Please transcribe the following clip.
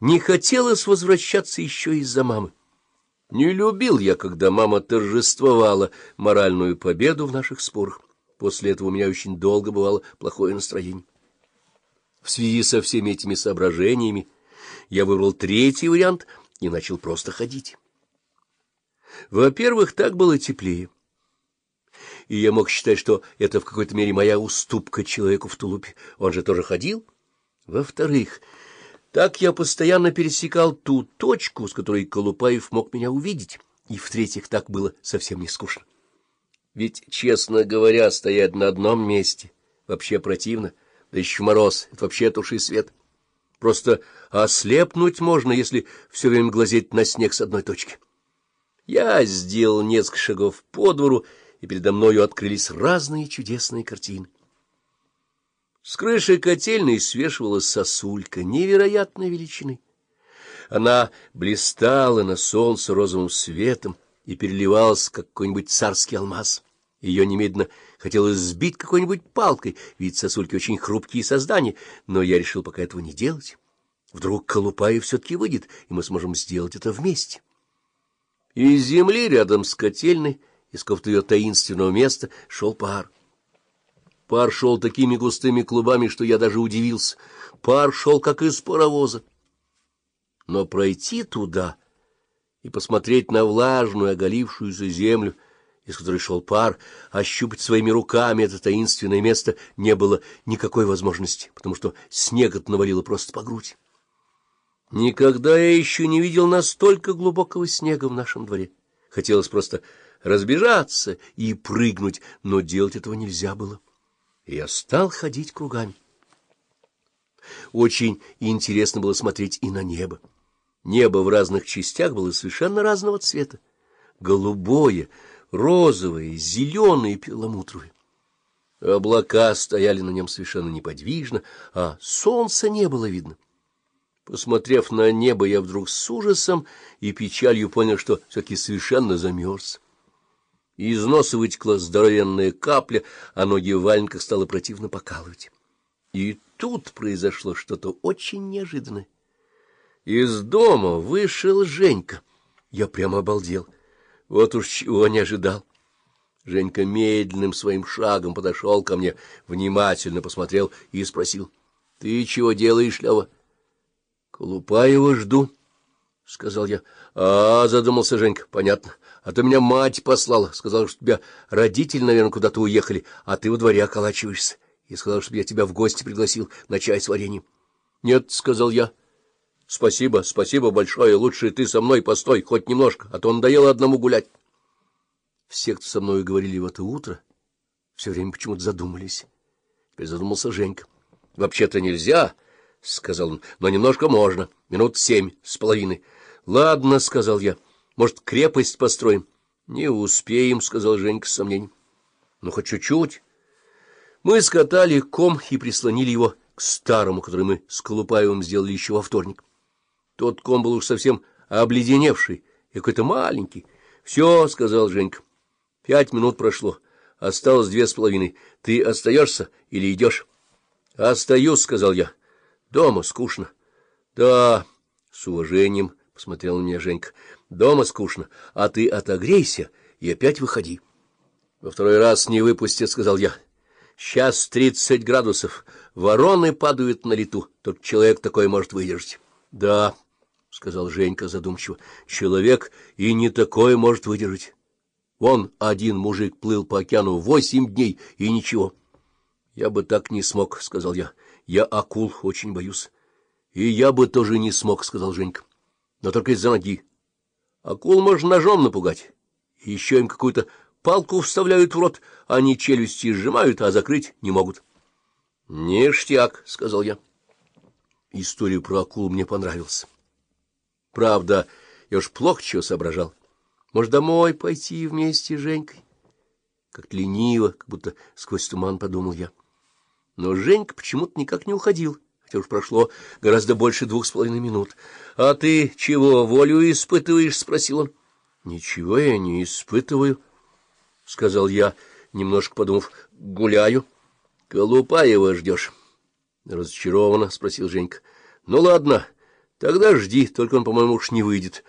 Не хотелось возвращаться еще из-за мамы. Не любил я, когда мама торжествовала моральную победу в наших спорах. После этого у меня очень долго бывало плохое настроение. В связи со всеми этими соображениями я выбрал третий вариант и начал просто ходить. Во-первых, так было теплее. И я мог считать, что это в какой-то мере моя уступка человеку в тулупе. Он же тоже ходил. Во-вторых, так я постоянно пересекал ту точку, с которой Колупаев мог меня увидеть. И, в-третьих, так было совсем не скучно. Ведь, честно говоря, стоять на одном месте вообще противно, да еще мороз, это вообще туши свет. Просто ослепнуть можно, если все время глазеть на снег с одной точки. Я сделал несколько шагов по двору, и передо мною открылись разные чудесные картины. С крыши котельной свешивалась сосулька невероятной величины. Она блистала на солнце розовым светом и переливалась, как какой-нибудь царский алмаз. Ее немедленно хотелось сбить какой-нибудь палкой, ведь сосульки очень хрупкие создания, но я решил пока этого не делать. Вдруг Колупаев все-таки выйдет, и мы сможем сделать это вместе. Из земли рядом с котельной, из какого-то ее таинственного места, шел пар. Пар шел такими густыми клубами, что я даже удивился. Пар шел, как из паровоза. Но пройти туда и посмотреть на влажную, оголившуюся землю, из которой шел пар, ощупать своими руками это таинственное место не было никакой возможности, потому что снега навалило просто по грудь. Никогда я еще не видел настолько глубокого снега в нашем дворе. Хотелось просто разбежаться и прыгнуть, но делать этого нельзя было и я стал ходить кругами. Очень интересно было смотреть и на небо. Небо в разных частях было совершенно разного цвета. Голубое, розовое, зеленое и перламутровое. Облака стояли на нем совершенно неподвижно, а солнца не было видно. Посмотрев на небо, я вдруг с ужасом и печалью понял, что все-таки совершенно замерз. Из носа вытекла здоровенная капля, а ноги в валенках стало противно покалывать. И тут произошло что-то очень неожиданное. Из дома вышел Женька. Я прямо обалдел. Вот уж чего не ожидал. Женька медленным своим шагом подошел ко мне, внимательно посмотрел и спросил. — Ты чего делаешь, Лева? — Колупаева жду, — сказал я. — А, — задумался Женька, — понятно. — а то меня мать послала, сказала, что тебя родители, наверное, куда-то уехали, а ты во дворе околачиваешься, и сказала, чтобы я тебя в гости пригласил на чай с вареньем. — Нет, — сказал я. — Спасибо, спасибо большое, лучше ты со мной постой, хоть немножко, а то надоело одному гулять. Все, кто со мной говорили в это утро, все время почему-то задумались. Теперь задумался Женька. — Вообще-то нельзя, — сказал он, — но немножко можно, минут семь с половиной. — Ладно, — сказал я. — может, крепость построим? — Не успеем, — сказал Женька с сомнением. — Ну, хоть чуть-чуть. Мы скатали ком и прислонили его к старому, который мы с Колупаевым сделали еще во вторник. Тот ком был уж совсем обледеневший и какой-то маленький. — Все, — сказал Женька. — Пять минут прошло. Осталось две с половиной. Ты остаешься или идешь? — Остаюсь, — сказал я. — Дома скучно. — Да, — с уважением посмотрел на меня Женька. Дома скучно, а ты отогрейся и опять выходи. — Во второй раз не выпустят, — сказал я. — Сейчас тридцать градусов, вороны падают на лету, только человек такой может выдержать. — Да, — сказал Женька задумчиво, — человек и не такое может выдержать. Вон один мужик плыл по океану восемь дней, и ничего. — Я бы так не смог, — сказал я. — Я акул очень боюсь. — И я бы тоже не смог, — сказал Женька. — Но только из-за ноги. Акул можно ножом напугать. Еще им какую-то палку вставляют в рот, они челюсти сжимают, а закрыть не могут. — Ништяк, — сказал я. Историю про акул мне понравилась. Правда, я уж плохо чего соображал. Может, домой пойти вместе с Женькой? Как лениво, как будто сквозь туман подумал я. Но Женька почему-то никак не уходил хотя уж прошло гораздо больше двух с половиной минут. — А ты чего, волю испытываешь? — спросил он. — Ничего я не испытываю, — сказал я, немножко подумав. — Гуляю. — Колупаева ждешь? — разочарованно спросил Женька. — Ну, ладно, Тогда жди, только он, по-моему, уж не выйдет.